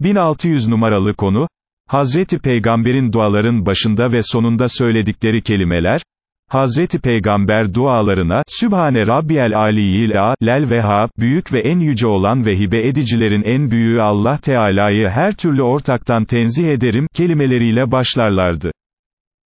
1600 numaralı konu, Hazreti Peygamber'in duaların başında ve sonunda söyledikleri kelimeler, Hazreti Peygamber dualarına, Sübhane Rabbiyel Aliyyil lel Vehhab, büyük ve en yüce olan ve hibe edicilerin en büyüğü Allah Teala'yı her türlü ortaktan tenzih ederim, kelimeleriyle başlarlardı.